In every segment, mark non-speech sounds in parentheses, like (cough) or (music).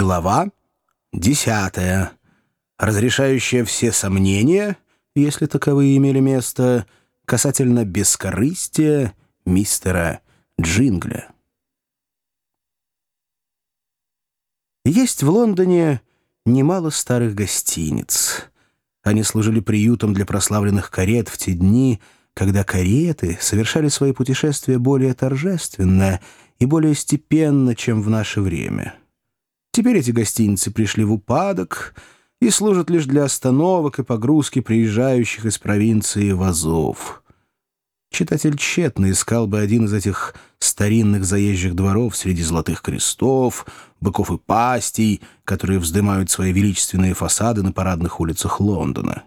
Глава десятая, разрешающая все сомнения, если таковые имели место, касательно бескорыстия мистера Джингля. Есть в Лондоне немало старых гостиниц. Они служили приютом для прославленных карет в те дни, когда кареты совершали свои путешествия более торжественно и более степенно, чем в наше время. Теперь эти гостиницы пришли в упадок и служат лишь для остановок и погрузки приезжающих из провинции вазов. Читатель тщетно искал бы один из этих старинных заезжих дворов среди золотых крестов, быков и пастей, которые вздымают свои величественные фасады на парадных улицах Лондона.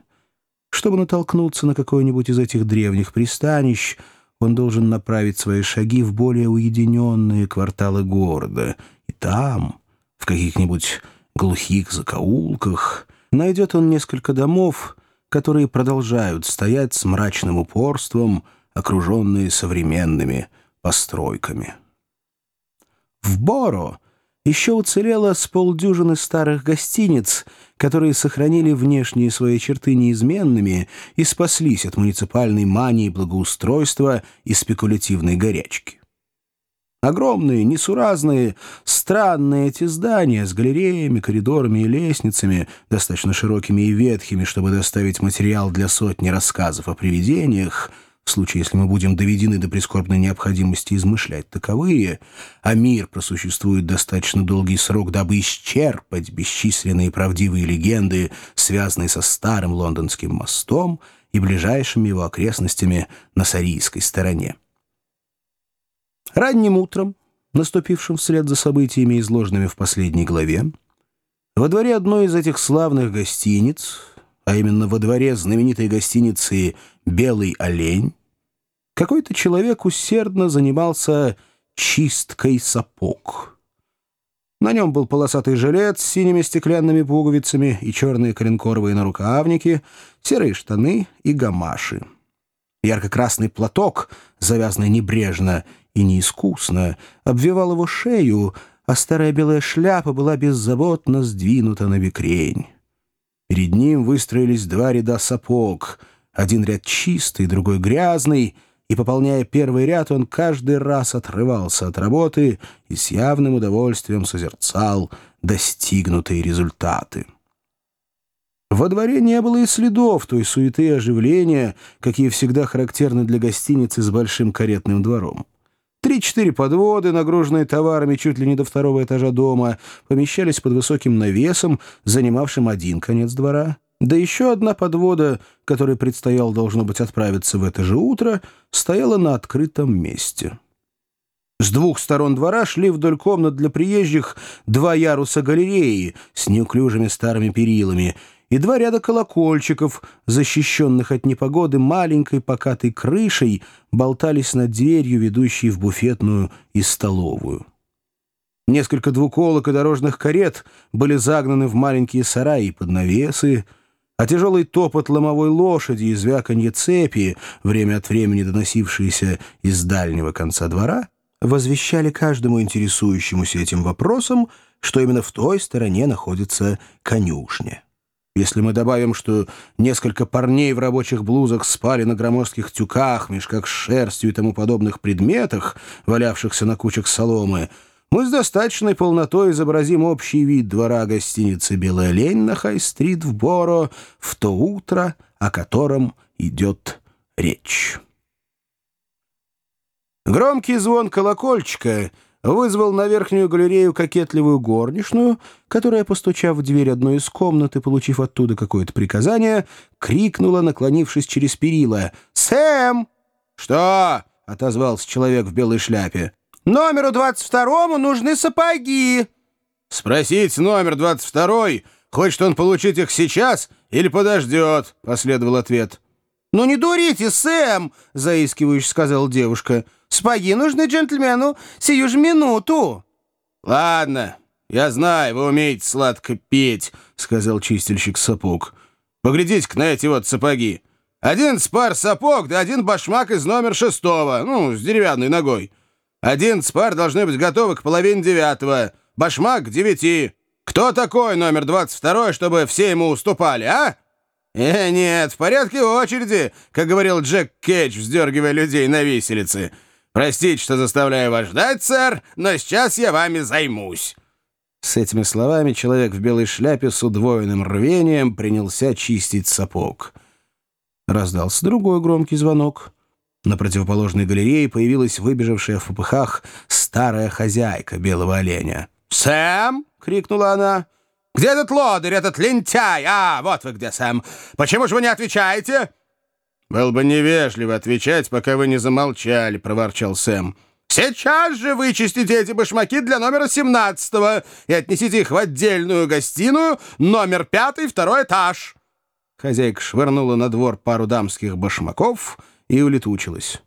Чтобы натолкнуться на какое-нибудь из этих древних пристанищ, он должен направить свои шаги в более уединенные кварталы города. И там в каких-нибудь глухих закоулках, найдет он несколько домов, которые продолжают стоять с мрачным упорством, окруженные современными постройками. В Боро еще уцелело с полдюжины старых гостиниц, которые сохранили внешние свои черты неизменными и спаслись от муниципальной мании благоустройства и спекулятивной горячки. Огромные, несуразные, странные эти здания с галереями, коридорами и лестницами, достаточно широкими и ветхими, чтобы доставить материал для сотни рассказов о привидениях, в случае, если мы будем доведены до прискорбной необходимости измышлять таковые, а мир просуществует достаточно долгий срок, дабы исчерпать бесчисленные правдивые легенды, связанные со старым лондонским мостом и ближайшими его окрестностями на Сарийской стороне. Ранним утром, наступившим вслед за событиями, изложенными в последней главе, во дворе одной из этих славных гостиниц, а именно во дворе знаменитой гостиницы «Белый олень», какой-то человек усердно занимался чисткой сапог. На нем был полосатый жилет с синими стеклянными пуговицами и черные коленкоровые нарукавники, серые штаны и гамаши. Ярко-красный платок, завязанный небрежно и неискусно, обвивал его шею, а старая белая шляпа была беззаботно сдвинута на бекрень. Перед ним выстроились два ряда сапог, один ряд чистый, другой грязный, и, пополняя первый ряд, он каждый раз отрывался от работы и с явным удовольствием созерцал достигнутые результаты. Во дворе не было и следов той суеты и оживления, какие всегда характерны для гостиницы с большим каретным двором. Три-четыре подводы, нагруженные товарами чуть ли не до второго этажа дома, помещались под высоким навесом, занимавшим один конец двора. Да еще одна подвода, которой предстояло, должно быть, отправиться в это же утро, стояла на открытом месте. С двух сторон двора шли вдоль комнат для приезжих два яруса галереи с неуклюжими старыми перилами — и два ряда колокольчиков, защищенных от непогоды маленькой покатой крышей, болтались над дверью, ведущей в буфетную и столовую. Несколько двуколок и дорожных карет были загнаны в маленькие сараи под навесы, а тяжелый топот ломовой лошади и звяканье цепи, время от времени доносившиеся из дальнего конца двора, возвещали каждому интересующемуся этим вопросом, что именно в той стороне находится конюшня. Если мы добавим, что несколько парней в рабочих блузах спали на громоздких тюках, мешках с шерстью и тому подобных предметах, валявшихся на кучах соломы, мы с достаточной полнотой изобразим общий вид двора гостиницы «Белая лень» на Хай-стрит в Боро в то утро, о котором идет речь. Громкий звон колокольчика — вызвал на верхнюю галерею кокетливую горничную, которая, постучав в дверь одной из комнат и получив оттуда какое-то приказание, крикнула, наклонившись через перила. «Сэм!» «Что?» — отозвался человек в белой шляпе. «Номеру двадцать второму нужны сапоги». «Спросить номер двадцать второй, хочет он получить их сейчас или подождет?» — последовал ответ. «Ну не дурите, Сэм!» — заискивающе сказала девушка. Спаги нужны джентльмену сию же минуту». «Ладно, я знаю, вы умеете сладко петь», — сказал чистильщик сапог. «Поглядите-ка на эти вот сапоги. Один пар сапог, да один башмак из номер шестого, ну, с деревянной ногой. Один пар должны быть готовы к половине девятого, башмак к девяти. Кто такой номер 22, чтобы все ему уступали, а? «Э, нет, в порядке очереди», как говорил Джек Кетч, вздергивая людей на виселице. «Простите, что заставляю вас ждать, сэр, но сейчас я вами займусь». С этими словами человек в белой шляпе с удвоенным рвением принялся чистить сапог. Раздался другой громкий звонок. На противоположной галерее появилась выбежавшая в попыхах старая хозяйка белого оленя. «Сэм!» — крикнула она. «Где этот лодырь, этот лентяй? А, вот вы где, Сэм. Почему же вы не отвечаете?» «Был бы невежливо отвечать, пока вы не замолчали», — проворчал Сэм. «Сейчас же вычистите эти башмаки для номера 17 и отнесите их в отдельную гостиную, номер пятый, второй этаж». Хозяйка швырнула на двор пару дамских башмаков и улетучилась.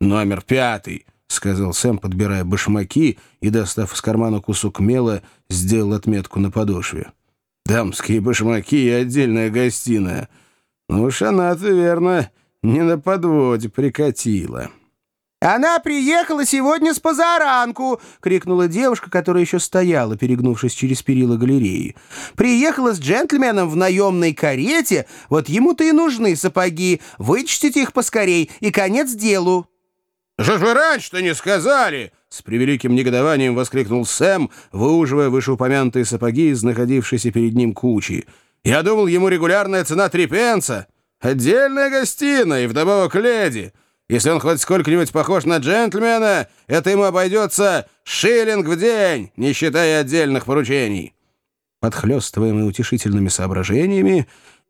«Номер пятый», — сказал Сэм, подбирая башмаки и, достав из кармана кусок мела, сделал отметку на подошве. «Дамские башмаки и отдельная гостиная. Ну уж она-то, верно, не на подводе прикатила». «Она приехала сегодня с позаранку!» — крикнула девушка, которая еще стояла, перегнувшись через перила галереи. «Приехала с джентльменом в наемной карете, вот ему-то и нужны сапоги. Вычтите их поскорей, и конец делу!» «Что ж вы раньше-то не сказали?» — с превеликим негодованием воскликнул Сэм, выуживая вышеупомянутые сапоги из находившейся перед ним кучи. «Я думал, ему регулярная цена три пенса. Отдельная гостиная и вдобавок леди. Если он хоть сколько-нибудь похож на джентльмена, это ему обойдется шиллинг в день, не считая отдельных поручений». Подхлёстываемый утешительными соображениями,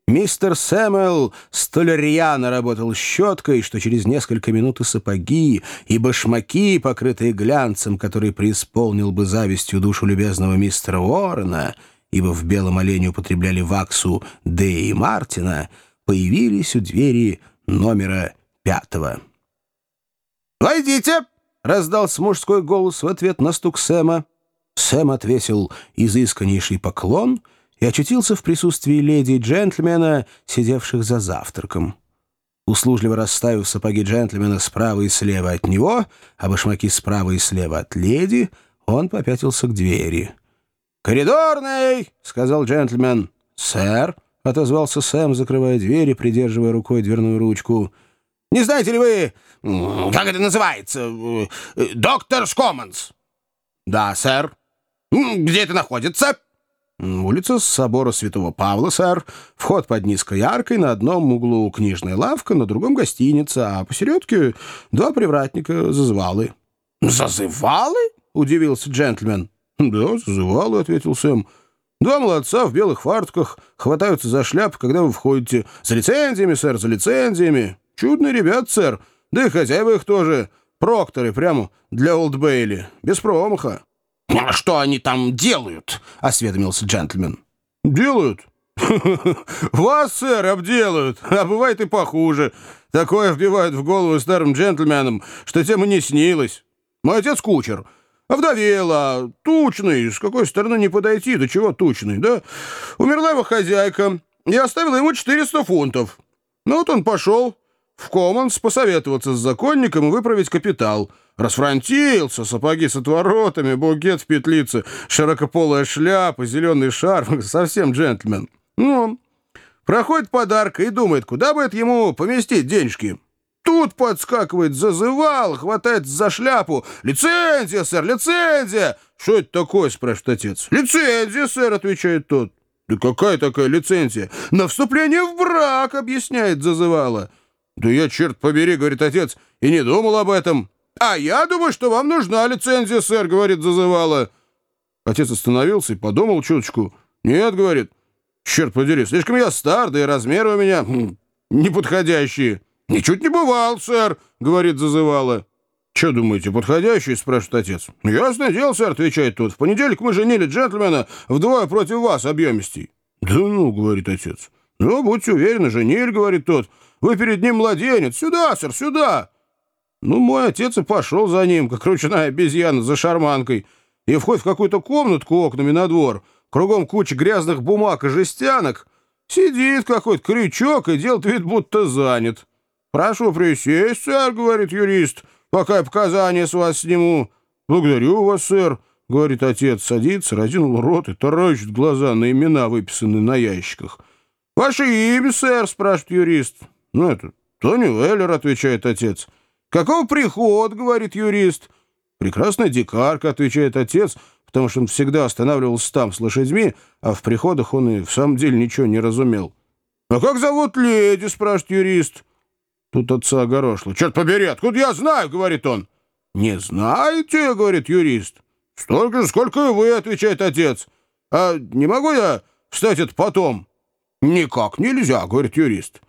Мистер Сэмэл столь рьяно работал щеткой, что через несколько минут и сапоги, и башмаки, покрытые глянцем, который преисполнил бы завистью душу любезного мистера Уоррена, ибо в белом олене употребляли ваксу Д. и Мартина, появились у двери номера пятого. «Войдите!» — раздался мужской голос в ответ на стук Сэма. Сэм отвесил изысканнейший поклон — и очутился в присутствии леди и джентльмена, сидевших за завтраком. Услужливо расставив сапоги джентльмена справа и слева от него, а башмаки справа и слева от леди, он попятился к двери. «Коридорный!» — сказал джентльмен. «Сэр!» — отозвался Сэм, закрывая дверь и придерживая рукой дверную ручку. «Не знаете ли вы, как это называется? Доктор Скоманс?» «Да, сэр». «Где это находится?» «Улица собора Святого Павла, сэр. Вход под низкой аркой, на одном углу книжная лавка, на другом гостиница, а посередке два привратника, зазывалы». «Зазывалы?» — удивился джентльмен. «Да, зазывалы», — ответил Сэм. «Два молодца в белых фартках хватаются за шляп, когда вы входите. За лицензиями, сэр, за лицензиями. Чудные ребят, сэр. Да и хозяева их тоже. Прокторы прямо для Олд Бейли. Без промаха». «А что они там делают?» — осведомился джентльмен. «Делают? (laughs) Вас, сэр, обделают, а бывает и похуже. Такое вбивают в голову старым джентльменам, что тем и не снилось. Мой отец кучер. Овдовела, тучный, с какой стороны не подойти, до чего тучный, да? Умерла его хозяйка, и оставила ему 400 фунтов. Ну вот он пошел в Коммонс посоветоваться с законником и выправить капитал — Расфронтился, сапоги с отворотами, букет в петлице, широкополая шляпа, зеленый шарф, (laughs) совсем джентльмен. Ну, проходит подарка и думает, куда бы это ему поместить денежки. Тут подскакивает, зазывал, хватает за шляпу. «Лицензия, сэр, лицензия!» «Что это такое?» — спрашивает отец. «Лицензия, сэр», — отвечает тот. «Да какая такая лицензия?» «На вступление в брак», — объясняет зазывала. «Да я, черт побери», — говорит отец, — «и не думал об этом». «А я думаю, что вам нужна лицензия, сэр», — говорит, зазывала. Отец остановился и подумал чуточку. «Нет», — говорит, — «черт подери, слишком я стар, да и размеры у меня хм, неподходящие». «Ничуть не бывал, сэр», — говорит, зазывала. «Че думаете, подходящий?» — спрашивает отец. «Ясное дело, сэр», — отвечает тот. «В понедельник мы женили джентльмена вдвое против вас объемистей». «Да ну», — говорит отец. «Ну, будьте уверены, женили», — говорит тот. «Вы перед ним младенец. Сюда, сэр, сюда». Ну, мой отец и пошел за ним, как ручная обезьяна за шарманкой, и входит в какую-то комнатку окнами на двор, кругом куча грязных бумаг и жестянок. Сидит какой-то крючок и делает вид, будто занят. «Прошу присесть, сэр», — говорит юрист, — «пока я показания с вас сниму». «Благодарю вас, сэр. — говорит отец, садится, разинул рот и таращит глаза на имена, выписанные на ящиках. «Ваше имя, сэр?» — спрашивает юрист. «Ну, это Тони Веллер», — отвечает отец. «Какого приход?» — говорит юрист. «Прекрасная дикарка», — отвечает отец, потому что он всегда останавливался там с лошадьми, а в приходах он и в самом деле ничего не разумел. «А как зовут леди?» — спрашивает юрист. Тут отца огорошло. «Черт побери, откуда я знаю?» — говорит он. «Не знаете?» — говорит юрист. «Столько же, сколько и вы», — отвечает отец. «А не могу я встать это потом?» «Никак нельзя», — говорит юрист.